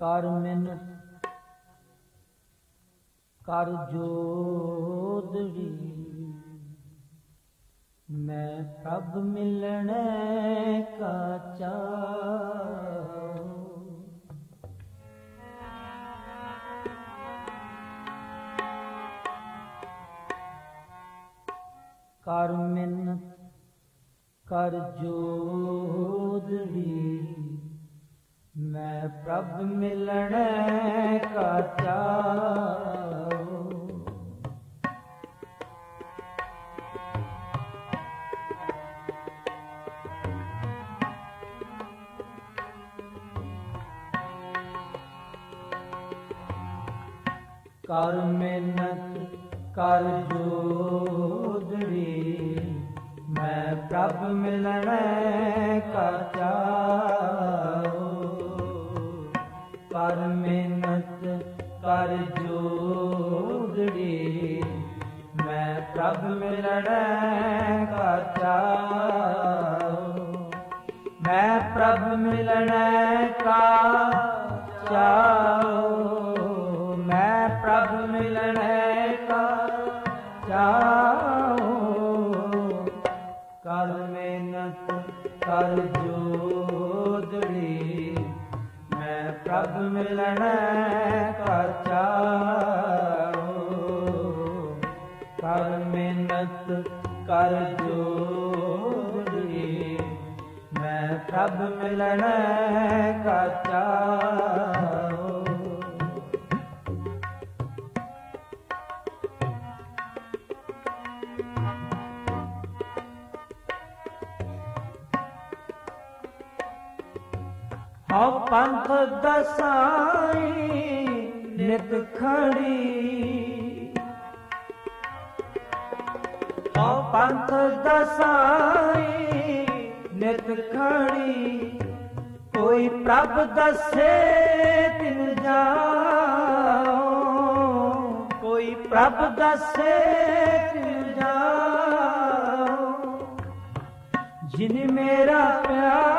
ਕਰ ਮਿਨ ਕਰ ਜੋਦੜੀ ਮੈਂ ਪ੍ਰਭ ਮਿਲਣੇ ਕਾ ਚਾਉ ਕਰ ਮਿੰਨਤ ਕਰ ਜੋਦੜੀ ਪ੍ਰਭ ਮਿਲਣੇ ਕਾ ਚਾਉ ਕਰ ਮਿਹਨਤ ਕਰ ਜੋਦੜੀ ਮੈਂ ਪ੍ਰਭ ਮਿਲਣੇ ਕਾ ਚਾਉ ਪ੍ਰਭ ਮਿਲਣੇ ਕਾ ਚਾਉ ਮੈਂ ਪ੍ਰਭ ਮਿਲਣੇ ਕਾ ਚਾਉ ਮੈਂ ਪ੍ਰਭ ਮਿਲਣੇ ਕਾ ਚਾਉ ਕਰ ਮਿਹਨਤ, ਕਰ ਜੋਦੜੀ, ਮੈਂ ਪ੍ਰਭ ਮਿਲਣੇ ਮਿਲਣੇ ਕਾ ਚਾਉ ਹਉ ਪੰਥ ਦਸਾਈ ਨਿਤ ਖੜੀ। ਹਉ ਪੰਥ ਦਸਾਈ ਨਿਤ ਖੜੀ, ਕੋਈ ਪ੍ਰਭ ਦੱਸੇ ਤਿਨ ਜਾਓ ਕੋਈ ਪ੍ਰਭ ਦੱਸੇ ਤਿਨ ਜਾਓ ਜਿਨ ਮੇਰਾ ਪਿਆਰ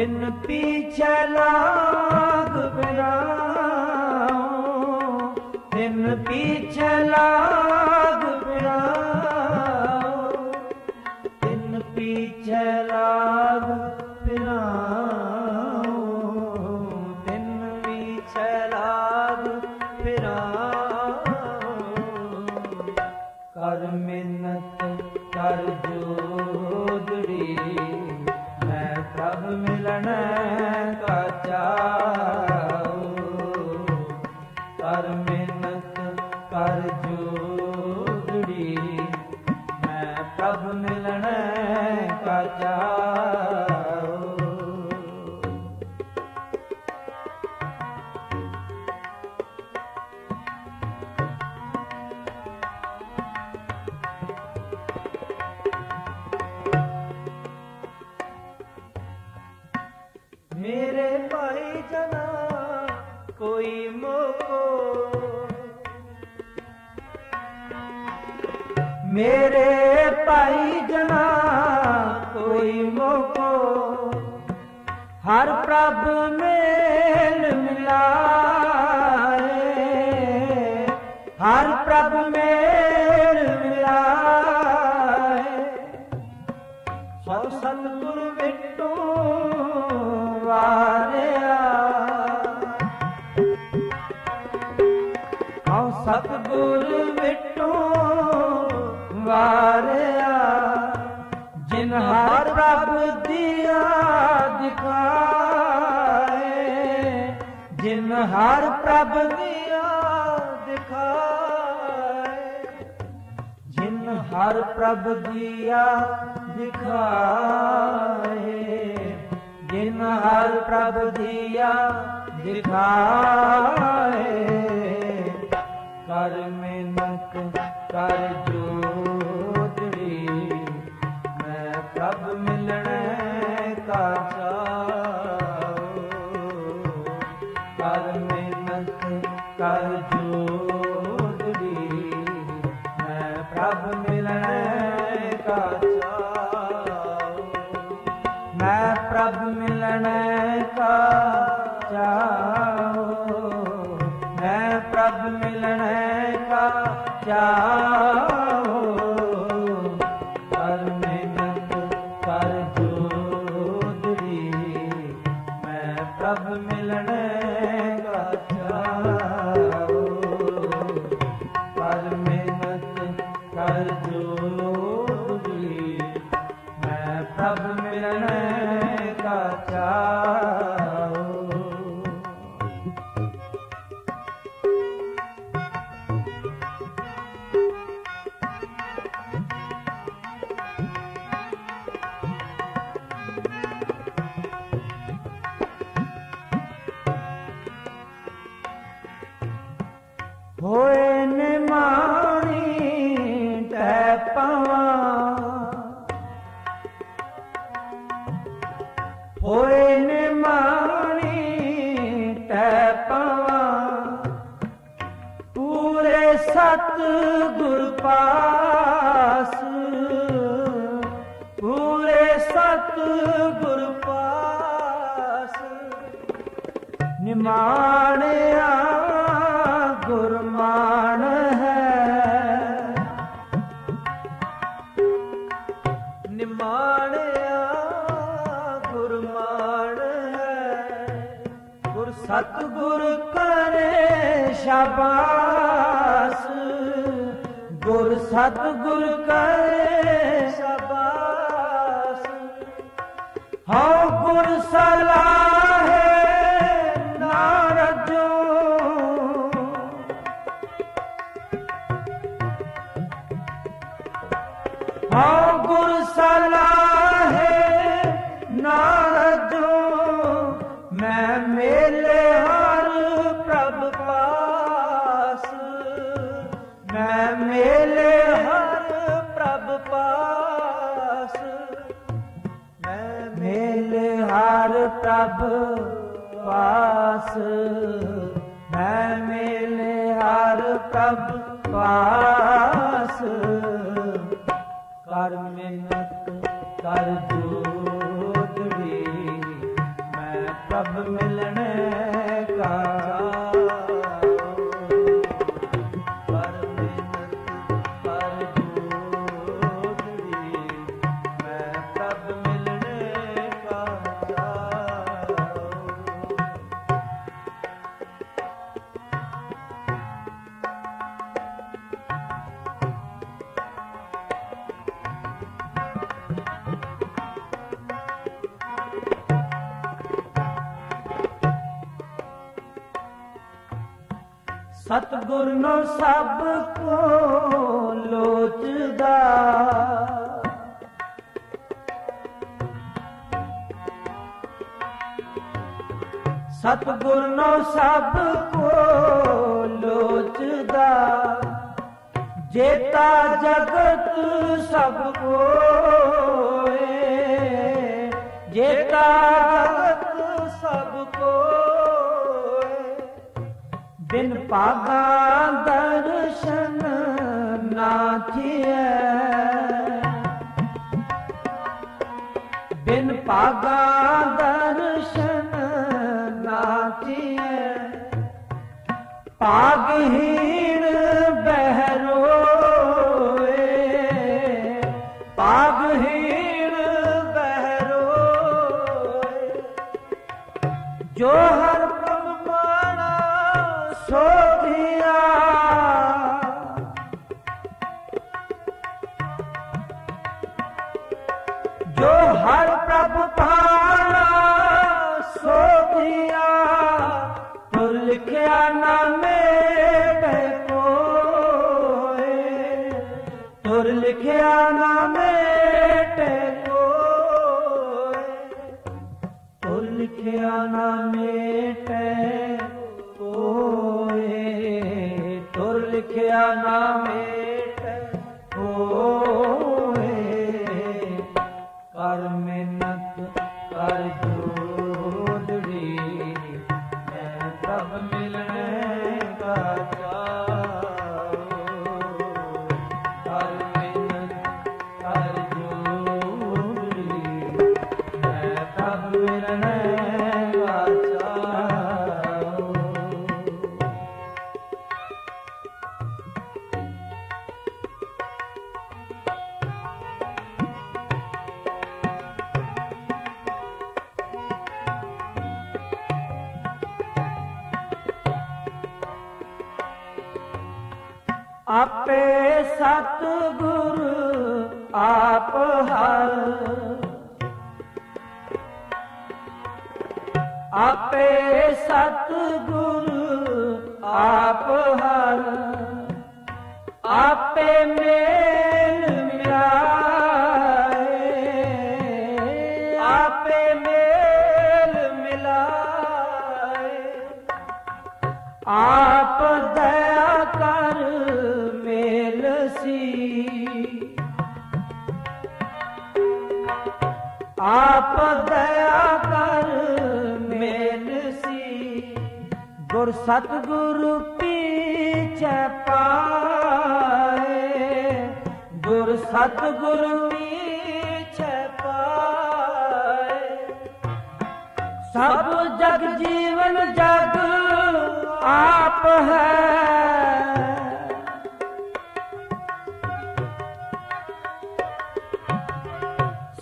ਤਿਨ ਪੀਛੇ ਲਾਗ ਬਿਰਾਉ ਤਿਨ ਪੀਛੇ ਲਾਗ ਬਿਰਾਉ ਤਿਨ ਪੀਛੇ ਲਾਗ ਫਿਰਾਉ ਮੈਂ ਪ੍ਰਭ ਮੇਰੇ ਭਾਈ ਜਨਾ, ਕੋਈ ਮੋਕੋ। ਹਰ ਪ੍ਰਭ ਮੇਲ ਮਿਲਾਏ। ਹਰ ਪ੍ਰਭ ਮੇਲ ਮਿਲਾਏ। ਸੋ ਸਤਿਗੁਰ ਵਿਟੋ ਵਾਰਿਆ। ਹਉ ਸਤਿਗੁਰ ਵਿਟੋ ਵਾਰਿਆ, ਜਿਨ ਹਰ ਪ੍ਰਭ ਦੀਆ ਦਿਖਾਏ, ਜਿਨ ਹਰ ਪ੍ਰਭ ਦੀਆ ਦਿਖਾਏ, ਜਿਨ ਹਰ ਪ੍ਰਭ ਦੀਆ ਦਿਖਾਏ, ਜਿਨ ਹਰ ਪ੍ਰਭ ਦੀਆ ਦਿਖਾਏ। ਕਰ ਮਿਹਨਤ, ਕਰ ਮੈਂ ਪ੍ਰਭ ਮਿਲਣੇ ਸਤ ਗੁਰ ਪਾਸ। ਪੂਰੇ ਸਤ ਗੁਰ ਪਾਸ। ਨਿਮਾਣਿਆ ਗੁਰਮਾਨ ਹੈ। ਨਿਮਾਣਿਆ ਗੁਰਮਾਨ ਹੈ। ਗੁਰ ਸਤਗੁਰ ਕਰੇ ਸ਼ਾਬਾਸ। ਗੁਰ ਸਤਗੁਰ ਕਰੇ ਸ਼ਾਬਾਸ। ਹਉ ਗੁਰ ਸਲਾਹੇ ਨਾਰਜੋ। ਹਉ ਗੁਰ ਸਲਾਹੇ ਨਾਰਜੋ। ਹਰ ਪ੍ਰਭ ਪਾਸ ਮੈਂ ਮੇਲੇ ਹਰ ਪ੍ਰਭ ਪਾਸ। ਕਰ ਮਿਹਨਤ ਕਰ ਸਤਗੁਰ ਨੂੰ ਸਭ ਕੋ ਲੋਚਦਾ। ਸਤਗੁਰ ਨੂੰ ਸਭ ਕੋ ਲੋਚਦਾ। ਜੇਤਾ ਜਗਤ ਸਭ ਕੋਏ, ਜੇਤਾ ਬਿਨ ਪਾਗਾ ਦਰਸ਼ਨ ਨਾ ਬਿਨ ਪਾਗਾ ਦਰਸ਼ਨ ਨਾ ਥੀਐ ਪਾਗਹੀਣ ਬਹਿਰੋ down ਆਪੇ ਸਤਗੁਰ ਆਪ ਹਰ। ਆਪੇ ਸਤ ਆਪ ਹਰ। ਆਪੇ ਮੇਲ ਮਿਲਾਏ। ਆਪੇ ਮੇਲ ਮਿਲਾਏ। ਆਪ ਦਇਆ ਕਰ ਆਪ ਦਇਆ ਕਰ ਮੇਲ ਸੀ। ਗੁਰ ਸਤਿਗੁਰ ਪੀਛੇ ਪਾਏ। ਗੁਰ ਸਤਿਗੁਰ ਪੀਛੇ ਪਾਏ। ਸਭ ਜਗ ਜੀਵਨ ਜਗ ਆਪ ਹੈ।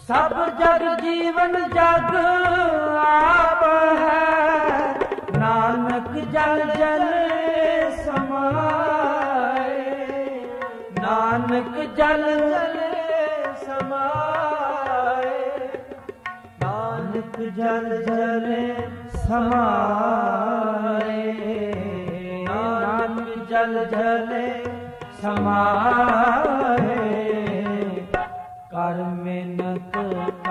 ਸਭ ਜਗ ਜੀਵਨ ਜਗ ਆਪ ਹੈ। ਨਾਨਕ ਜਲ ਜਲ ਸਮਾਏ। ਨਾਨਕ ਜਲ ਜਲ ਸਮਾਏ। ਨਾਨਕ ਜਲ ਜਲ ਸਮਾਏ। ਨਾਨਕ ਜਲ ਜਲ ਸਮਾਏ। ਕਰ